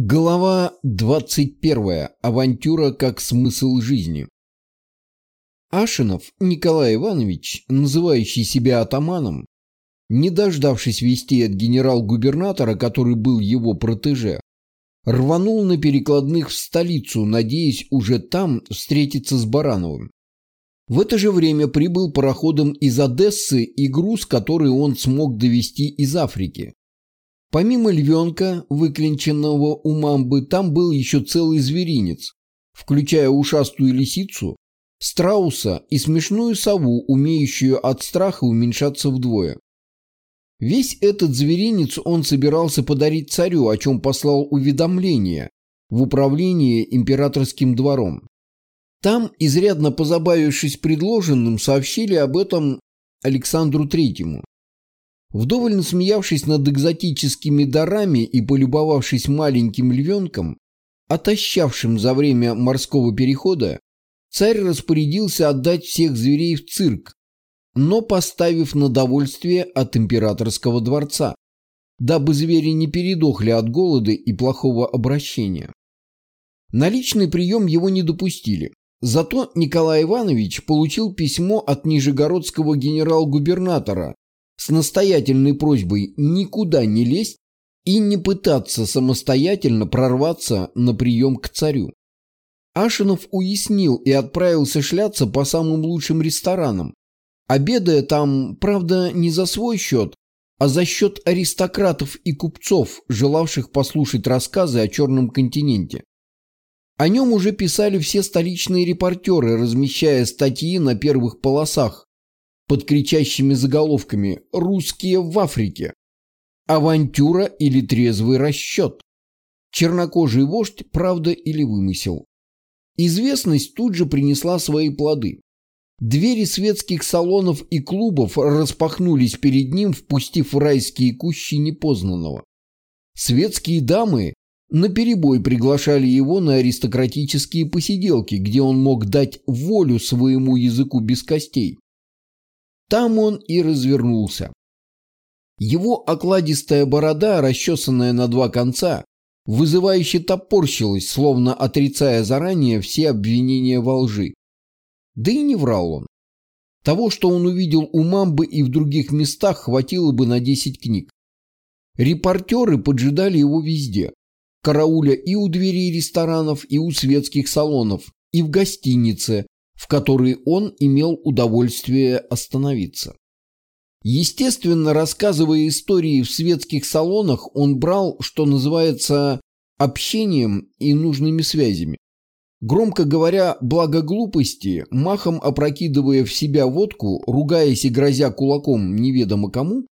Глава 21. Авантюра как смысл жизни. Ашинов Николай Иванович, называющий себя атаманом, не дождавшись вести от генерал-губернатора, который был его протеже, рванул на перекладных в столицу, надеясь уже там встретиться с Барановым. В это же время прибыл пароходом из Одессы и груз, который он смог довести из Африки. Помимо львенка, выклинченного у мамбы, там был еще целый зверинец, включая ушастую лисицу, страуса и смешную сову, умеющую от страха уменьшаться вдвое. Весь этот зверинец он собирался подарить царю, о чем послал уведомление в управление императорским двором. Там, изрядно позабавившись предложенным, сообщили об этом Александру Третьему. Вдоволь насмеявшись над экзотическими дарами и полюбовавшись маленьким львенком, отощавшим за время морского перехода, царь распорядился отдать всех зверей в цирк, но поставив на довольствие от императорского дворца, дабы звери не передохли от голода и плохого обращения. На личный прием его не допустили. Зато Николай Иванович получил письмо от нижегородского генерал-губернатора с настоятельной просьбой никуда не лезть и не пытаться самостоятельно прорваться на прием к царю. Ашинов уяснил и отправился шляться по самым лучшим ресторанам, обедая там, правда, не за свой счет, а за счет аристократов и купцов, желавших послушать рассказы о Черном континенте. О нем уже писали все столичные репортеры, размещая статьи на первых полосах, под кричащими заголовками «Русские в Африке», «Авантюра или трезвый расчет», «Чернокожий вождь. Правда или вымысел». Известность тут же принесла свои плоды. Двери светских салонов и клубов распахнулись перед ним, впустив в райские кущи непознанного. Светские дамы наперебой приглашали его на аристократические посиделки, где он мог дать волю своему языку без костей. Там он и развернулся. Его окладистая борода, расчесанная на два конца, вызывающе топорщилась, словно отрицая заранее все обвинения во лжи. Да и не врал он. Того, что он увидел у Мамбы и в других местах, хватило бы на 10 книг. Репортеры поджидали его везде. Карауля и у дверей ресторанов, и у светских салонов, и в гостинице, в которой он имел удовольствие остановиться. Естественно, рассказывая истории в светских салонах, он брал, что называется, общением и нужными связями. Громко говоря благо глупости, махом опрокидывая в себя водку, ругаясь и грозя кулаком неведомо кому,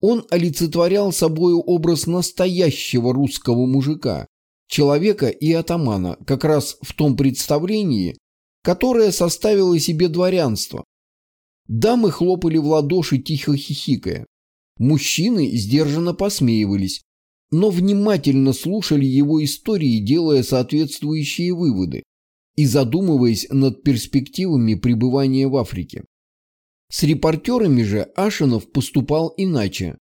он олицетворял собою образ настоящего русского мужика, человека и атамана, как раз в том представлении, которое составило себе дворянство. Дамы хлопали в ладоши, тихо хихикая. Мужчины сдержанно посмеивались, но внимательно слушали его истории, делая соответствующие выводы и задумываясь над перспективами пребывания в Африке. С репортерами же Ашинов поступал иначе.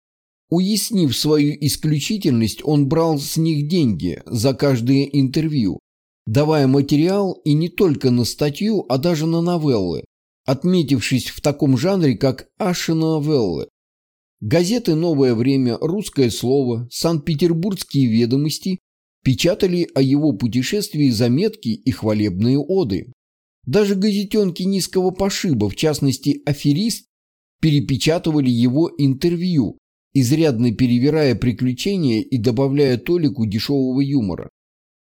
Уяснив свою исключительность, он брал с них деньги за каждое интервью, давая материал и не только на статью, а даже на новеллы, отметившись в таком жанре, как аши-новеллы. Газеты «Новое время», «Русское слово», «Санкт-Петербургские ведомости» печатали о его путешествии заметки и хвалебные оды. Даже газетенки низкого пошиба, в частности «Аферист», перепечатывали его интервью, изрядно перевирая приключения и добавляя толику дешевого юмора.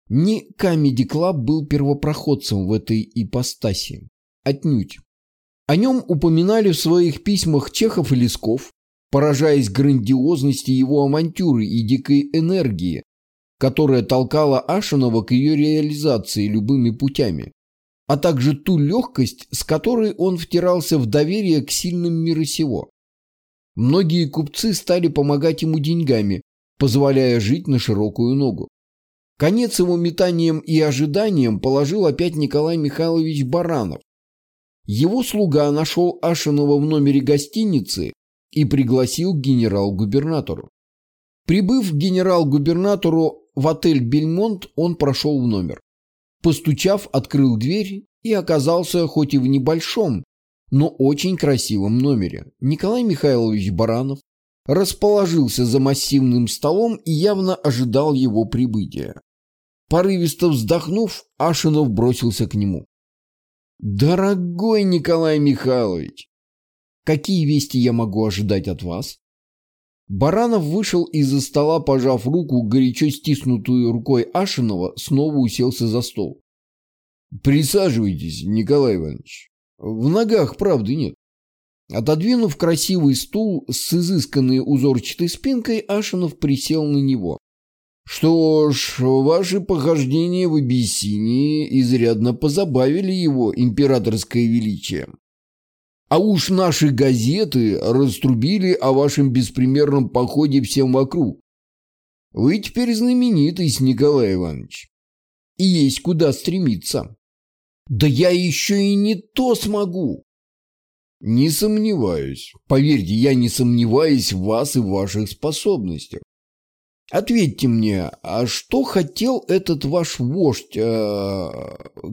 Не Comedy Club был первопроходцем в этой ипостаси. Отнюдь. О нем упоминали в своих письмах Чехов и Лесков, поражаясь грандиозности его авантюры и дикой энергии, которая толкала Ашинова к ее реализации любыми путями, а также ту легкость, с которой он втирался в доверие к сильным мира сего. Многие купцы стали помогать ему деньгами, позволяя жить на широкую ногу. Конец его метаниям и ожиданиям положил опять Николай Михайлович Баранов. Его слуга нашел Ашинова в номере гостиницы и пригласил генерал-губернатору. Прибыв к генерал-губернатору в отель «Бельмонт», он прошел в номер. Постучав, открыл дверь и оказался хоть и в небольшом, но очень красивом номере. Николай Михайлович Баранов расположился за массивным столом и явно ожидал его прибытия. Порывисто вздохнув, Ашинов бросился к нему. «Дорогой Николай Михайлович, какие вести я могу ожидать от вас?» Баранов вышел из-за стола, пожав руку, горячо стиснутую рукой Ашинова, снова уселся за стол. «Присаживайтесь, Николай Иванович. В ногах правды нет». Отодвинув красивый стул с изысканной узорчатой спинкой, Ашинов присел на него. «Что ж, ваши похождения в Абиссинии изрядно позабавили его императорское величие. А уж наши газеты раструбили о вашем беспримерном походе всем вокруг. Вы теперь знаменитость, Николай Иванович. И есть куда стремиться. Да я еще и не то смогу. Не сомневаюсь. Поверьте, я не сомневаюсь в вас и в ваших способностях. Ответьте мне, а что хотел этот ваш вождь, э,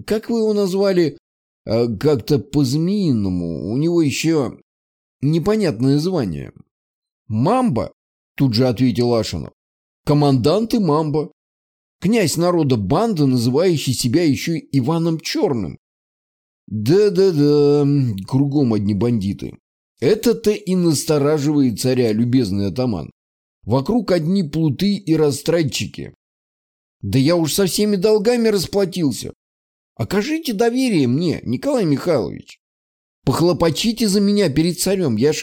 как вы его назвали, э, как-то по-змеиному, у него еще непонятное звание. «Мамба», — тут же ответил Ашинов. «Командант и Мамба. Князь народа банда, называющий себя еще Иваном Черным. Да-да-да, кругом одни бандиты. Это-то и настораживает царя, любезный атаман. Вокруг одни плуты и растратчики. Да я уж со всеми долгами расплатился. Окажите доверие мне, Николай Михайлович. Похлопочите за меня перед царем, я ж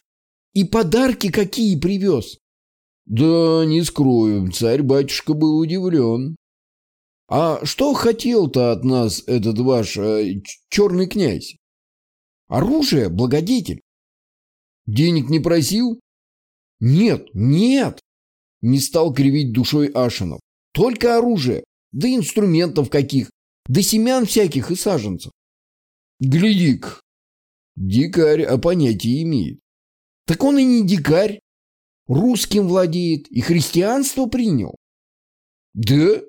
и подарки какие привез. Да, не скрою, царь-батюшка был удивлен. А что хотел-то от нас этот ваш э, черный князь? Оружие, благодетель. Денег не просил? Нет, нет. Не стал кривить душой Ашинов. Только оружие, да инструментов каких, да семян всяких и саженцев. Гляди-ка, дикарь о понятии имеет. Так он и не дикарь, русским владеет и христианство принял. Да?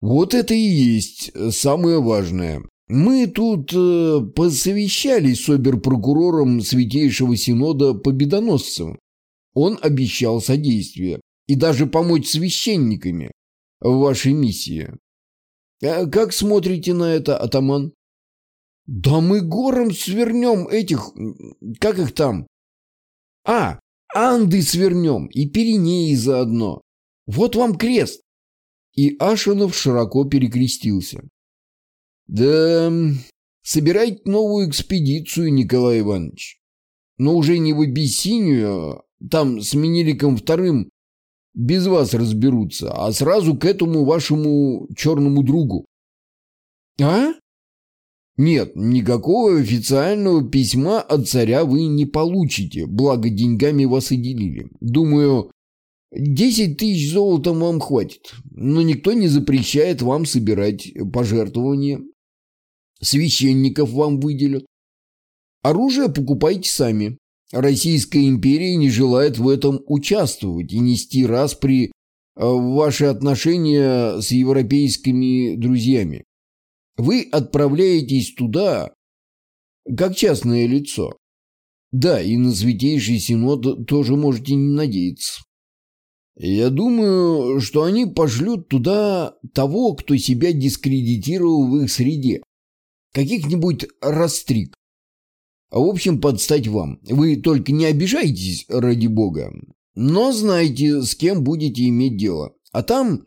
Вот это и есть самое важное. Мы тут э, посовещались с оберпрокурором Святейшего Синода Победоносцем. Он обещал содействие и даже помочь священниками в вашей миссии. А как смотрите на это, атаман? Да мы гором свернем этих... Как их там? А, Анды свернем и Пиренеи заодно. Вот вам крест. И Ашинов широко перекрестился. Да, собирайте новую экспедицию, Николай Иванович. Но уже не в Абиссинию, там с Менеликом вторым без вас разберутся, а сразу к этому вашему черному другу. А? Нет, никакого официального письма от царя вы не получите, благо деньгами вас и делили. Думаю, десять тысяч золотом вам хватит, но никто не запрещает вам собирать пожертвования. Священников вам выделят. Оружие покупайте сами. Российская империя не желает в этом участвовать и нести распри э, в ваши отношения с европейскими друзьями. Вы отправляетесь туда как частное лицо. Да, и на Святейший Синод тоже можете не надеяться. Я думаю, что они пошлют туда того, кто себя дискредитировал в их среде. Каких-нибудь растрик. А в общем, подстать вам. Вы только не обижайтесь, ради бога. Но знайте, с кем будете иметь дело. А там,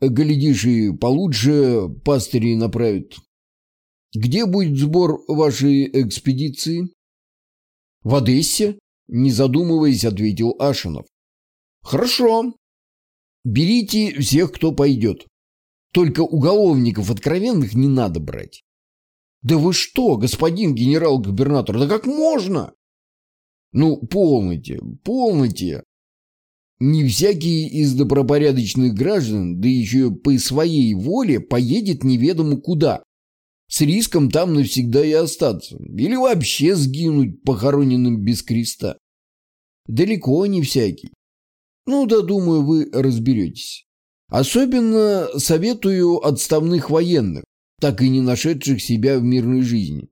глядишь, и получше пастыри направят. Где будет сбор вашей экспедиции? В Одессе, не задумываясь, ответил Ашинов. Хорошо. Берите всех, кто пойдет. Только уголовников откровенных не надо брать. Да вы что, господин генерал-губернатор, да как можно? Ну, полните, полните. Не всякий из добропорядочных граждан, да еще по своей воле, поедет неведомо куда. С риском там навсегда и остаться. Или вообще сгинуть похороненным без креста. Далеко не всякий. Ну да, думаю, вы разберетесь. Особенно советую отставных военных, так и не нашедших себя в мирной жизни.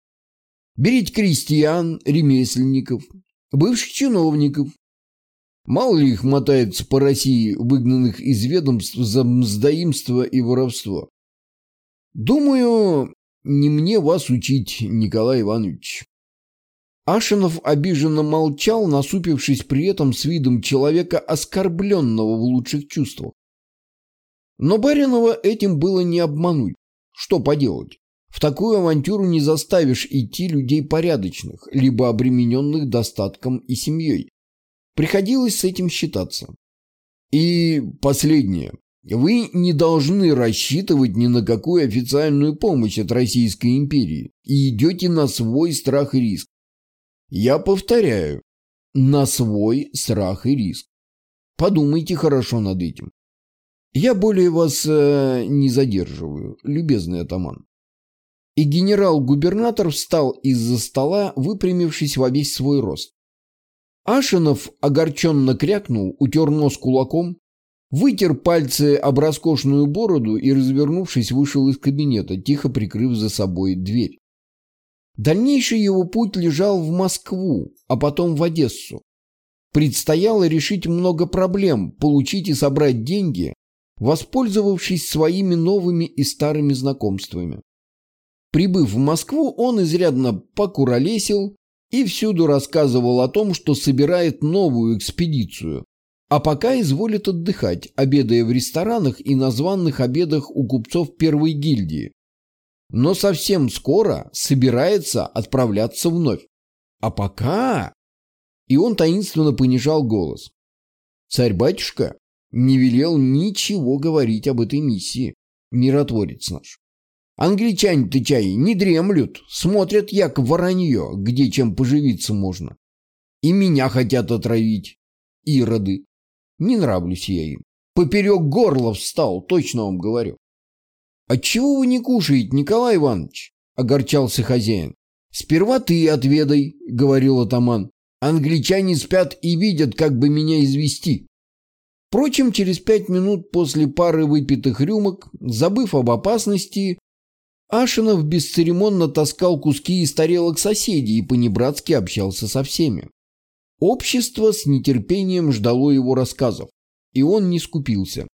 Берите крестьян, ремесленников, бывших чиновников. Мало ли их мотается по России, выгнанных из ведомств за мздоимство и воровство. Думаю, не мне вас учить, Николай Иванович. Ашинов обиженно молчал, насупившись при этом с видом человека, оскорбленного в лучших чувствах. Но Баринова этим было не обмануть. Что поделать? В такую авантюру не заставишь идти людей порядочных, либо обремененных достатком и семьей. Приходилось с этим считаться. И последнее. Вы не должны рассчитывать ни на какую официальную помощь от Российской империи и идете на свой страх и риск. Я повторяю, на свой страх и риск. Подумайте хорошо над этим. Я более вас э, не задерживаю, любезный атаман. И генерал-губернатор встал из-за стола, выпрямившись во весь свой рост. Ашинов огорченно крякнул, утер нос кулаком, вытер пальцы об роскошную бороду и, развернувшись, вышел из кабинета, тихо прикрыв за собой дверь. Дальнейший его путь лежал в Москву, а потом в Одессу. Предстояло решить много проблем, получить и собрать деньги, воспользовавшись своими новыми и старыми знакомствами. Прибыв в Москву, он изрядно покуролесил и всюду рассказывал о том, что собирает новую экспедицию, а пока изволит отдыхать, обедая в ресторанах и на званных обедах у купцов первой гильдии. Но совсем скоро собирается отправляться вновь. А пока... И он таинственно понижал голос. «Царь-батюшка, не велел ничего говорить об этой миссии, миротворец наш. Англичане-то чай не дремлют, смотрят як воронье, где чем поживиться можно. И меня хотят отравить, ироды. Не нравлюсь я им. Поперек горла встал, точно вам говорю. «Отчего вы не кушаете, Николай Иванович?» – огорчался хозяин. «Сперва ты отведай», – говорил атаман. «Англичане спят и видят, как бы меня извести». Впрочем, через пять минут после пары выпитых рюмок, забыв об опасности, Ашинов бесцеремонно таскал куски из тарелок соседей и понебратски общался со всеми. Общество с нетерпением ждало его рассказов, и он не скупился.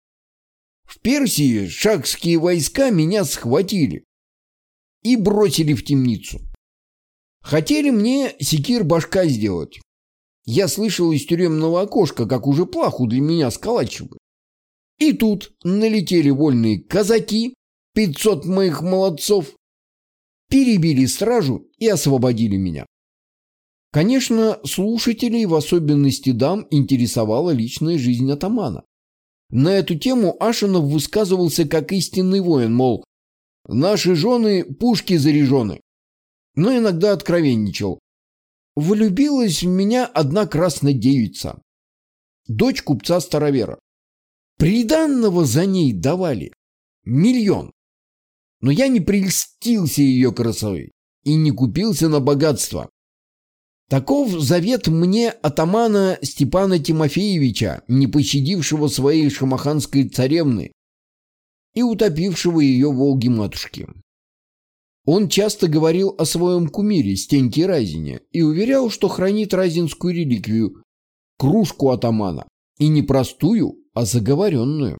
В Персии шахские войска меня схватили и бросили в темницу. Хотели мне секир башка сделать, я слышал из тюремного окошка, как уже плаху для меня сколачивают. И тут налетели вольные казаки, пятьсот моих молодцов, перебили стражу и освободили меня. Конечно, слушателей, в особенности дам, интересовала личная жизнь атамана. На эту тему Ашинов высказывался как истинный воин, мол, наши жены пушки заряжены. Но иногда откровенничал. Влюбилась в меня одна красная девица, дочь купца Старовера. Приданного за ней давали миллион. Но я не прельстился ее красотой и не купился на богатство. Таков завет мне атамана Степана Тимофеевича, не пощадившего своей шамаханской царевны и утопившего ее Волги-матушки. Он часто говорил о своем кумире Стеньке Разине и уверял, что хранит разинскую реликвию – кружку атамана. И не простую, а заговоренную.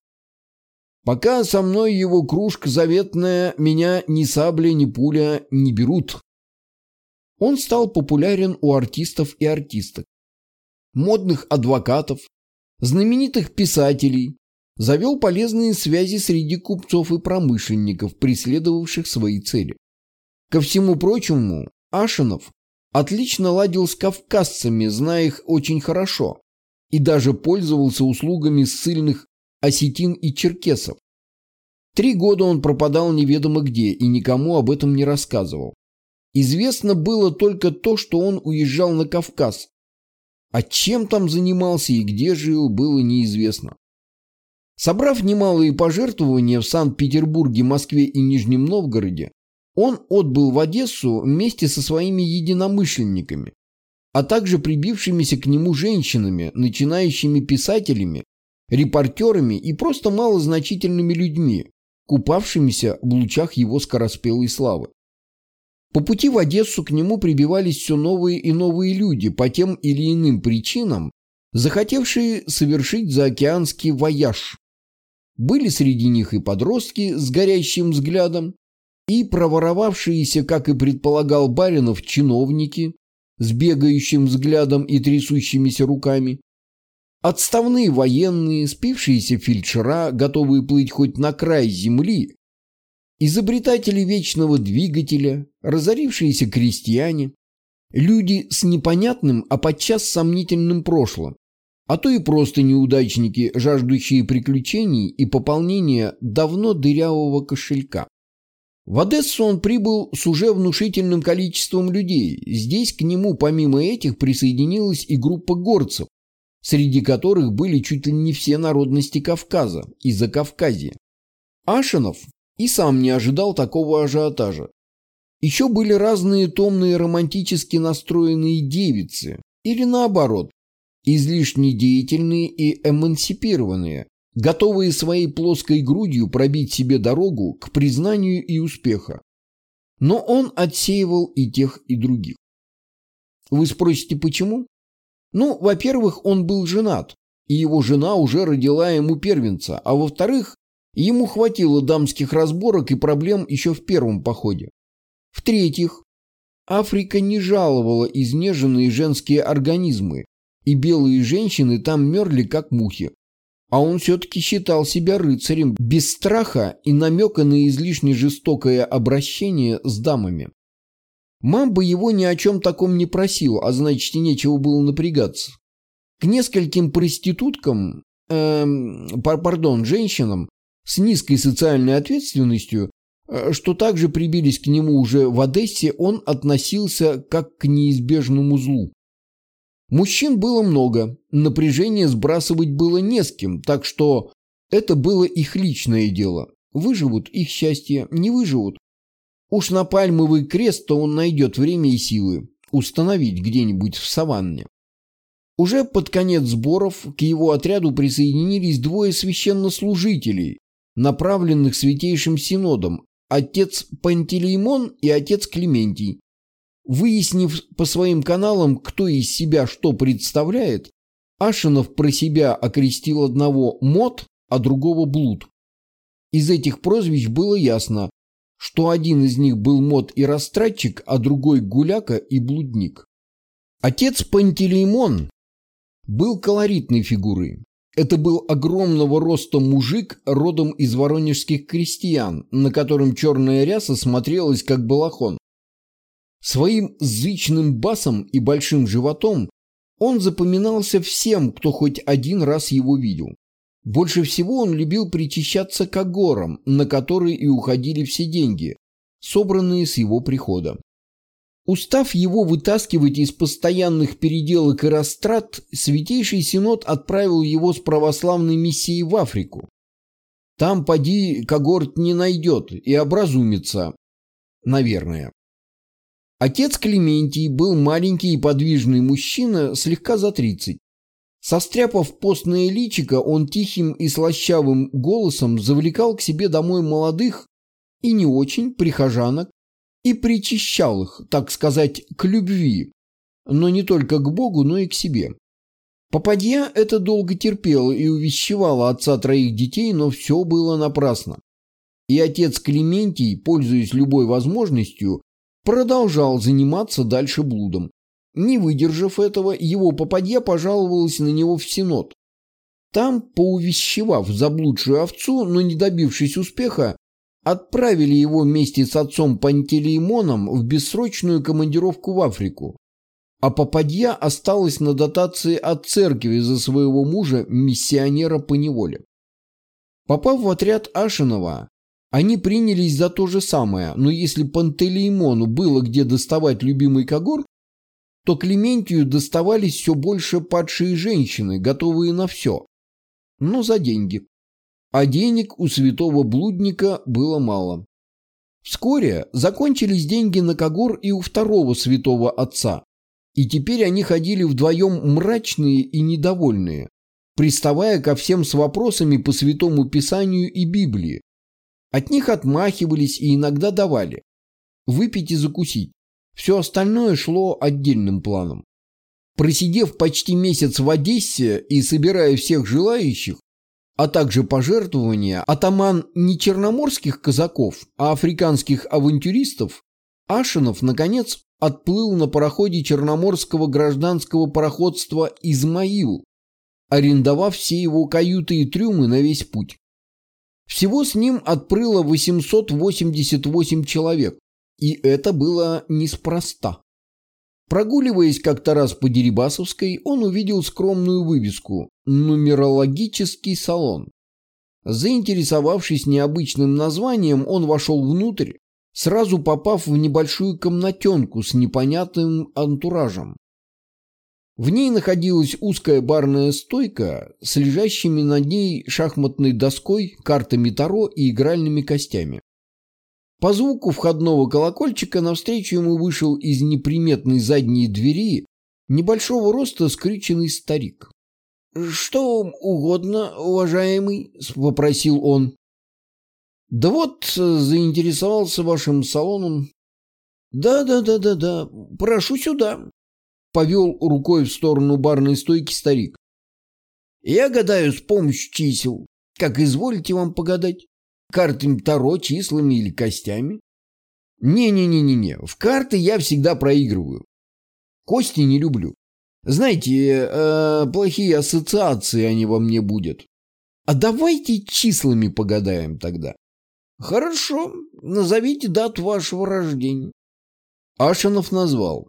Пока со мной его кружка заветная, меня ни сабля, ни пуля не берут. Он стал популярен у артистов и артисток, модных адвокатов, знаменитых писателей, завел полезные связи среди купцов и промышленников, преследовавших свои цели. Ко всему прочему, Ашинов отлично ладил с кавказцами, зная их очень хорошо, и даже пользовался услугами ссыльных осетин и черкесов. Три года он пропадал неведомо где и никому об этом не рассказывал. Известно было только то, что он уезжал на Кавказ. А чем там занимался и где жил, было неизвестно. Собрав немалые пожертвования в Санкт-Петербурге, Москве и Нижнем Новгороде, он отбыл в Одессу вместе со своими единомышленниками, а также прибившимися к нему женщинами, начинающими писателями репортерами и просто малозначительными людьми, купавшимися в лучах его скороспелой славы. По пути в Одессу к нему прибивались все новые и новые люди по тем или иным причинам, захотевшие совершить заокеанский вояж. Были среди них и подростки с горящим взглядом, и проворовавшиеся, как и предполагал Баринов, чиновники с бегающим взглядом и трясущимися руками, отставные военные, спившиеся фельдшера, готовые плыть хоть на край земли, изобретатели вечного двигателя, разорившиеся крестьяне, люди с непонятным, а подчас сомнительным прошлым, а то и просто неудачники, жаждущие приключений и пополнения давно дырявого кошелька. В Одессу он прибыл с уже внушительным количеством людей. Здесь к нему помимо этих присоединилась и группа горцев, среди которых были чуть ли не все народности Кавказа и Закавказья. Ашинов и сам не ожидал такого ажиотажа. Еще были разные томные романтически настроенные девицы, или наоборот, излишне деятельные и эмансипированные, готовые своей плоской грудью пробить себе дорогу к признанию и успеха. Но он отсеивал и тех, и других. Вы спросите, почему? Ну, во-первых, он был женат, и его жена уже родила ему первенца, а во-вторых, ему хватило дамских разборок и проблем еще в первом походе. В-третьих, Африка не жаловала изнеженные женские организмы, и белые женщины там мерли, как мухи. А он все-таки считал себя рыцарем, без страха и намека на излишне жестокое обращение с дамами. Мамба его ни о чем таком не просил, а значит и нечего было напрягаться. К нескольким проституткам, эм, пардон, женщинам с низкой социальной ответственностью, э, что также прибились к нему уже в Одессе, он относился как к неизбежному злу. Мужчин было много, напряжение сбрасывать было не с кем, так что это было их личное дело. Выживут их счастье, не выживут. Уж на пальмовый крест-то он найдет время и силы установить где-нибудь в саванне. Уже под конец сборов к его отряду присоединились двое священнослужителей, направленных Святейшим Синодом, отец Пантелеймон и отец Клементий, Выяснив по своим каналам, кто из себя что представляет, Ашинов про себя окрестил одного Мот, а другого Блуд. Из этих прозвищ было ясно, что один из них был Мот и растратчик, а другой Гуляка и Блудник. Отец Пантелеймон был колоритной фигурой. Это был огромного роста мужик родом из воронежских крестьян, на котором черная ряса смотрелась как балахон. Своим зычным басом и большим животом он запоминался всем, кто хоть один раз его видел. Больше всего он любил причащаться к агорам, на которые и уходили все деньги, собранные с его прихода. Устав его вытаскивать из постоянных переделок и растрат, Святейший Синод отправил его с православной миссией в Африку. Там поди когорт не найдет и образумится, наверное. Отец Клементий был маленький и подвижный мужчина, слегка за тридцать. Состряпав постное личико, он тихим и слащавым голосом завлекал к себе домой молодых и не очень прихожанок и причащал их, так сказать, к любви, но не только к Богу, но и к себе. Попадья это долго терпела и увещевала отца троих детей, но все было напрасно. И отец Клементий, пользуясь любой возможностью, продолжал заниматься дальше блудом. Не выдержав этого, его попадья пожаловалась на него в Синод. Там, поувещевав заблудшую овцу, но не добившись успеха, отправили его вместе с отцом Пантелеймоном в бессрочную командировку в Африку. А попадья осталась на дотации от церкви за своего мужа, миссионера по неволе. Попав в отряд Ашинова, они принялись за то же самое, но если Пантелеймону было где доставать любимый когор, то Клементию доставались все больше падшие женщины, готовые на все, но за деньги. А денег у святого блудника было мало. Вскоре закончились деньги на когор и у второго святого отца, и теперь они ходили вдвоем мрачные и недовольные, приставая ко всем с вопросами по Святому Писанию и Библии. От них отмахивались и иногда давали. Выпить и закусить. Все остальное шло отдельным планом. Просидев почти месяц в Одессе и собирая всех желающих, а также пожертвования, атаман не черноморских казаков, а африканских авантюристов, Ашинов, наконец, отплыл на пароходе черноморского гражданского пароходства «Измаил», арендовав все его каюты и трюмы на весь путь. Всего с ним отплыло 888 человек, и это было неспроста. Прогуливаясь как-то раз по Дерибасовской, он увидел скромную вывеску «Нумерологический салон». Заинтересовавшись необычным названием, он вошел внутрь, сразу попав в небольшую комнатенку с непонятным антуражем. В ней находилась узкая барная стойка с лежащими на ней шахматной доской, картами Таро и игральными костями. По звуку входного колокольчика навстречу ему вышел из неприметной задней двери небольшого роста скрюченный старик. «Что вам угодно, уважаемый?» – попросил он. «Да вот, заинтересовался вашим салоном». «Да-да-да-да-да, прошу сюда», – повел рукой в сторону барной стойки старик. «Я гадаю с помощью чисел. Как изволите вам погадать?» Картами Таро, числами или костями? Не-не-не-не-не, в карты я всегда проигрываю. Кости не люблю. Знаете, э, плохие ассоциации они во мне будут. А давайте числами погадаем тогда. Хорошо, назовите дату вашего рождения. Ашинов назвал.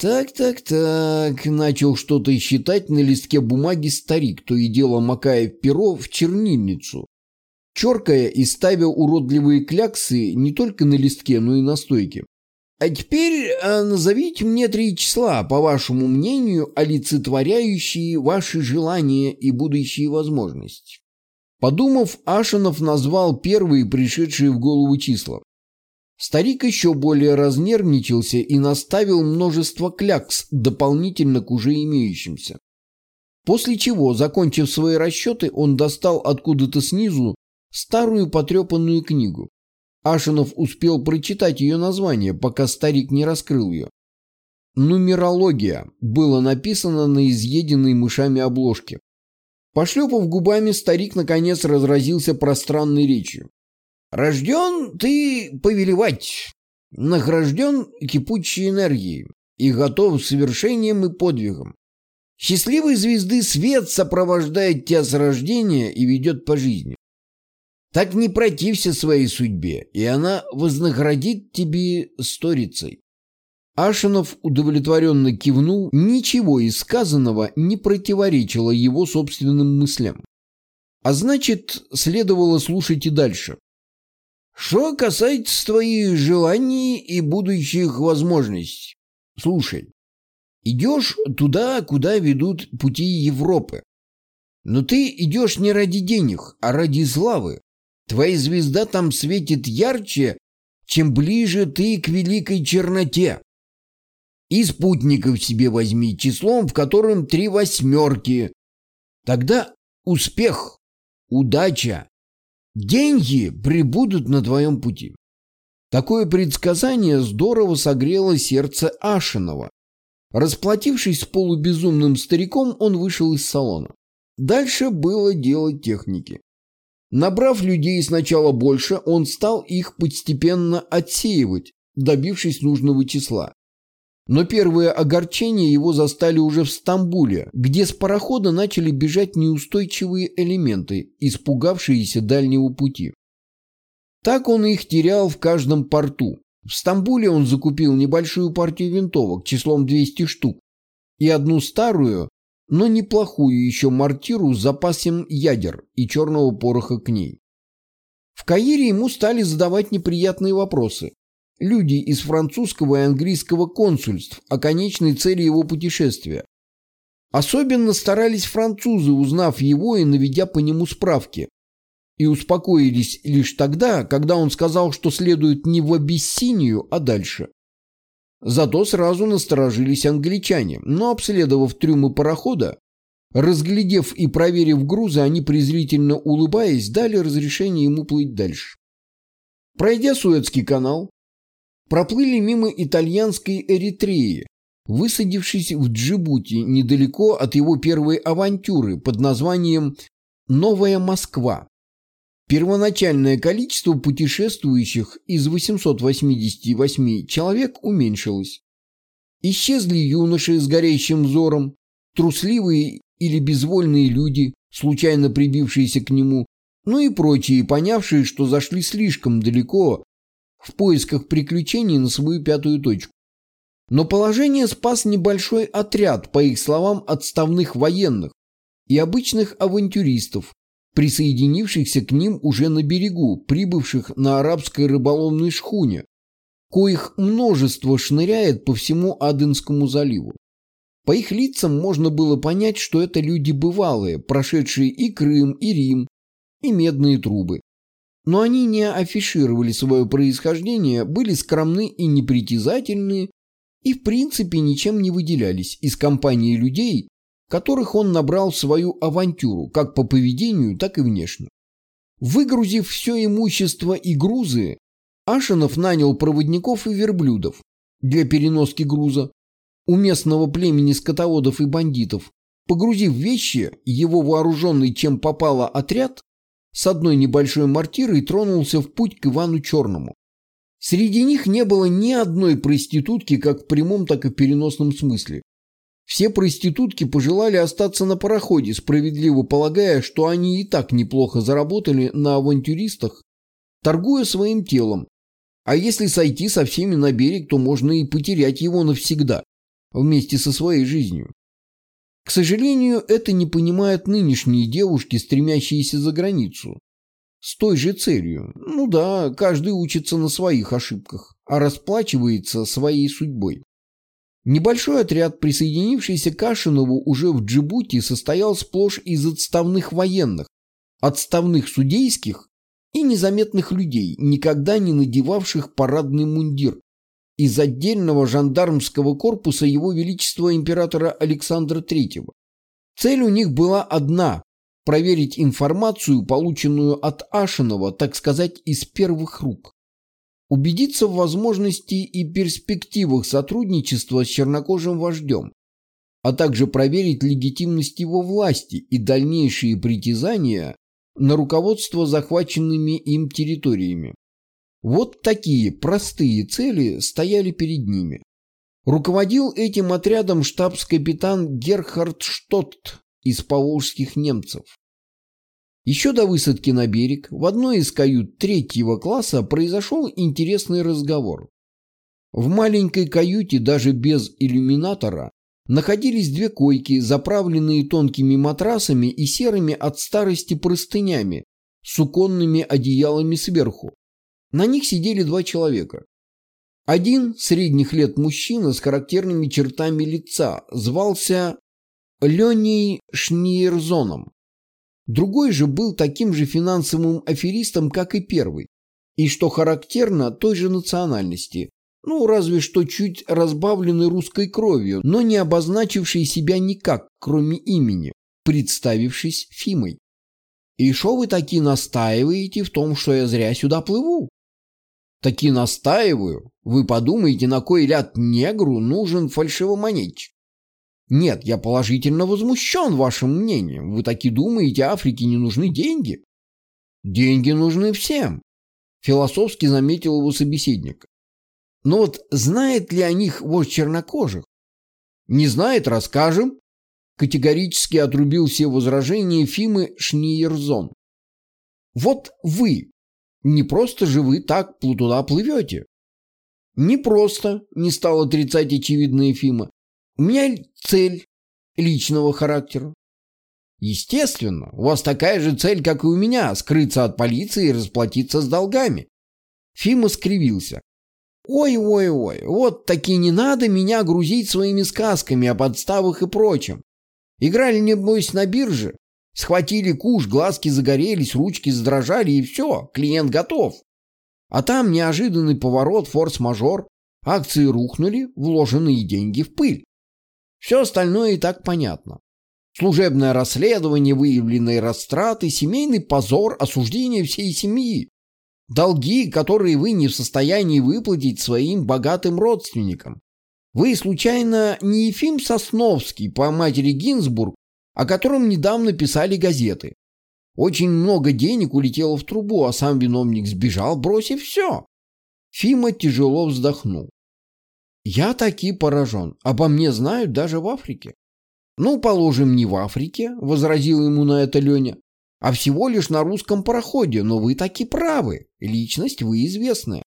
Так-так-так, начал что-то считать на листке бумаги старик, то и дело макая перо в чернильницу, черкая и ставя уродливые кляксы не только на листке, но и на стойке. А теперь а, назовите мне три числа, по вашему мнению, олицетворяющие ваши желания и будущие возможности. Подумав, Ашинов назвал первые пришедшие в голову числа. Старик еще более разнервничался и наставил множество клякс дополнительно к уже имеющимся. После чего, закончив свои расчеты, он достал откуда-то снизу старую потрепанную книгу. Ашинов успел прочитать ее название, пока старик не раскрыл ее. «Нумерология» было написано на изъеденной мышами обложке. Пошлепав губами, старик наконец разразился пространной речью. «Рожден ты повелевать, награжден кипучей энергией и готов к совершениям и подвигам. Счастливой звезды свет сопровождает тебя с рождения и ведет по жизни. Так не протився своей судьбе, и она вознаградит тебе сторицей. Ашинов удовлетворенно кивнул, ничего из сказанного не противоречило его собственным мыслям. А значит, следовало слушать и дальше. Что касается твоих желаний и будущих возможностей, слушай, идешь туда, куда ведут пути Европы. Но ты идешь не ради денег, а ради славы, Твоя звезда там светит ярче, чем ближе ты к великой черноте. И спутников себе возьми числом, в котором три восьмерки. Тогда успех, удача, деньги прибудут на твоем пути. Такое предсказание здорово согрело сердце Ашинова. Расплатившись с полубезумным стариком, он вышел из салона. Дальше было дело техники. Набрав людей сначала больше, он стал их постепенно отсеивать, добившись нужного числа. Но первые огорчения его застали уже в Стамбуле, где с парохода начали бежать неустойчивые элементы, испугавшиеся дальнего пути. Так он их терял в каждом порту. В Стамбуле он закупил небольшую партию винтовок числом 200 штук и одну старую, но неплохую еще мортиру с запасом ядер и черного пороха к ней. В Каире ему стали задавать неприятные вопросы. Люди из французского и английского консульств о конечной цели его путешествия. Особенно старались французы, узнав его и наведя по нему справки. И успокоились лишь тогда, когда он сказал, что следует не в Абиссинию, а дальше. Зато сразу насторожились англичане, но, обследовав трюмы парохода, Разглядев и проверив грузы, они презрительно улыбаясь, дали разрешение ему плыть дальше. Пройдя Суэцкий канал, проплыли мимо итальянской Эритреи, высадившись в Джибути недалеко от его первой авантюры под названием «Новая Москва». Первоначальное количество путешествующих из 888 человек уменьшилось. Исчезли юноши с горящим взором, трусливые или безвольные люди, случайно прибившиеся к нему, ну и прочие, понявшие, что зашли слишком далеко в поисках приключений на свою пятую точку. Но положение спас небольшой отряд, по их словам, отставных военных и обычных авантюристов, присоединившихся к ним уже на берегу, прибывших на арабской рыболовной шхуне, коих множество шныряет по всему Аденскому заливу. По их лицам можно было понять, что это люди бывалые, прошедшие и Крым, и Рим, и медные трубы. Но они не афишировали свое происхождение, были скромны и непритязательны, и в принципе ничем не выделялись из компании людей, которых он набрал в свою авантюру, как по поведению, так и внешне. Выгрузив все имущество и грузы, Ашинов нанял проводников и верблюдов для переноски груза у местного племени скотоводов и бандитов. Погрузив вещи, его вооруженный чем попало отряд с одной небольшой мортирой тронулся в путь к Ивану Черному. Среди них не было ни одной проститутки как в прямом, так и в переносном смысле. Все проститутки пожелали остаться на пароходе, справедливо полагая, что они и так неплохо заработали на авантюристах, торгуя своим телом. А если сойти со всеми на берег, то можно и потерять его навсегда, вместе со своей жизнью. К сожалению, это не понимают нынешние девушки, стремящиеся за границу. С той же целью. Ну да, каждый учится на своих ошибках, а расплачивается своей судьбой. Небольшой отряд, присоединившийся к Кашинову уже в Джибути, состоял сплошь из отставных военных, отставных судейских и незаметных людей, никогда не надевавших парадный мундир, из отдельного жандармского корпуса Его Величества императора Александра III. Цель у них была одна – проверить информацию, полученную от Ашинова, так сказать, из первых рук убедиться в возможности и перспективах сотрудничества с чернокожим вождем, а также проверить легитимность его власти и дальнейшие притязания на руководство захваченными им территориями. Вот такие простые цели стояли перед ними. Руководил этим отрядом штабс-капитан Герхард Штотт из поволжских немцев. Еще до высадки на берег в одной из кают третьего класса произошел интересный разговор. В маленькой каюте даже без иллюминатора находились две койки, заправленные тонкими матрасами и серыми от старости простынями, суконными одеялами сверху. На них сидели два человека. Один, средних лет мужчина с характерными чертами лица, звался Леней Шниерзоном. Другой же был таким же финансовым аферистом, как и первый. И, что характерно, той же национальности. Ну, разве что чуть разбавленной русской кровью, но не обозначивший себя никак, кроме имени, представившись Фимой. «И что вы таки настаиваете в том, что я зря сюда плыву?» «Таки настаиваю. Вы подумаете, на кой ляд негру нужен фальшивомонетчик? Нет, я положительно возмущен вашим мнением. Вы таки думаете, Африке не нужны деньги? Деньги нужны всем, философски заметил его собеседник. Но вот знает ли о них вождь чернокожих? Не знает, расскажем. Категорически отрубил все возражения Фимы Шниерзон. Вот вы, не просто же вы так туда плывете. Не просто, не стал отрицать очевидная Ефима. У меня цель личного характера. Естественно, у вас такая же цель, как и у меня, скрыться от полиции и расплатиться с долгами. Фима скривился. Ой-ой-ой, вот таки не надо меня грузить своими сказками о подставах и прочем. Играли, небось, на бирже, схватили куш, глазки загорелись, ручки задрожали и все, клиент готов. А там неожиданный поворот, форс-мажор, акции рухнули, вложенные деньги в пыль. Все остальное и так понятно. Служебное расследование, выявленные растраты, семейный позор, осуждение всей семьи. Долги, которые вы не в состоянии выплатить своим богатым родственникам. Вы, случайно, не Ефим Сосновский по матери Гинзбург, о котором недавно писали газеты? Очень много денег улетело в трубу, а сам виновник сбежал, бросив все. Фима тяжело вздохнул. Я таки поражен. Обо мне знают даже в Африке. Ну, положим, не в Африке, возразил ему на это Леня, а всего лишь на русском пароходе, но вы таки правы. Личность вы известная.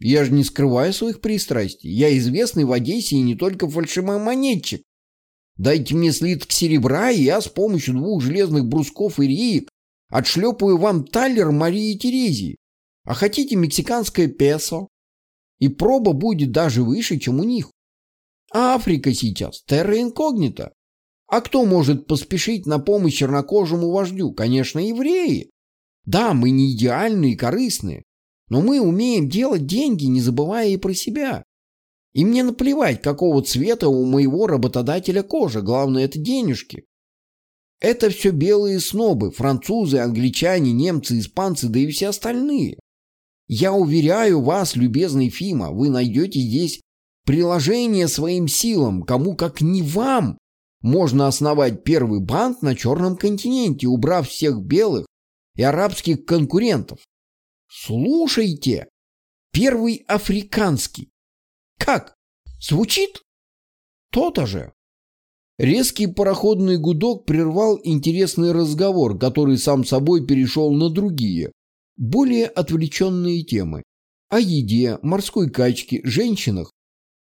Я же не скрываю своих пристрастий. Я известный в Одессе и не только фальшивомонетчик. Дайте мне слиток серебра, и я с помощью двух железных брусков и реек отшлепаю вам талер Марии Терезии. А хотите мексиканское песо? И проба будет даже выше, чем у них. А Африка сейчас терра инкогнита. А кто может поспешить на помощь чернокожему вождю? Конечно, евреи. Да, мы не идеальные и корыстные, но мы умеем делать деньги, не забывая и про себя. И мне наплевать, какого цвета у моего работодателя кожа, главное это денежки. Это все белые снобы, французы, англичане, немцы, испанцы, да и все остальные. Я уверяю вас, любезный Фима, вы найдете здесь приложение своим силам, кому как не вам можно основать первый банк на Черном континенте, убрав всех белых и арабских конкурентов. Слушайте, первый африканский. Как? Звучит? То-то же. Резкий пароходный гудок прервал интересный разговор, который сам собой перешел на другие, более отвлеченные темы. О еде, морской качке, женщинах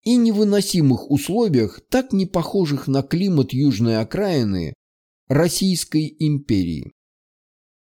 и невыносимых условиях, так не похожих на климат южной окраины Российской империи.